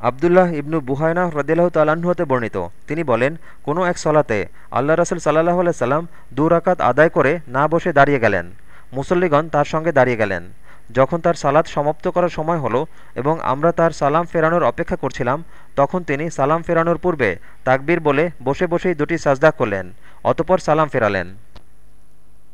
আবদুল্লাহ ইবনু বুহায়না হ্রদিল্লাহ তালাহতে হতে বর্ণিত। তিনি বলেন, কোনো এক সলাতে আল্লাহ রসুল সাল্লাহ সাল্লাম দু রাকাত আদায় করে না বসে দাঁড়িয়ে গেলেন। মুসল্লিগণ তার সঙ্গে দাঁড়িয়ে গেলেন। যখন তার সালাত সমাপ্ত করার সময় হলো এবং আমরা তার সালাম ফেরানোর অপেক্ষা করছিলাম, তখন তিনি সালাম ফেরানোর পূর্বে তাকবীর বলে বসে বসেই দুটি সাজদা করলেন, অতপর সালাম ফেরালেন।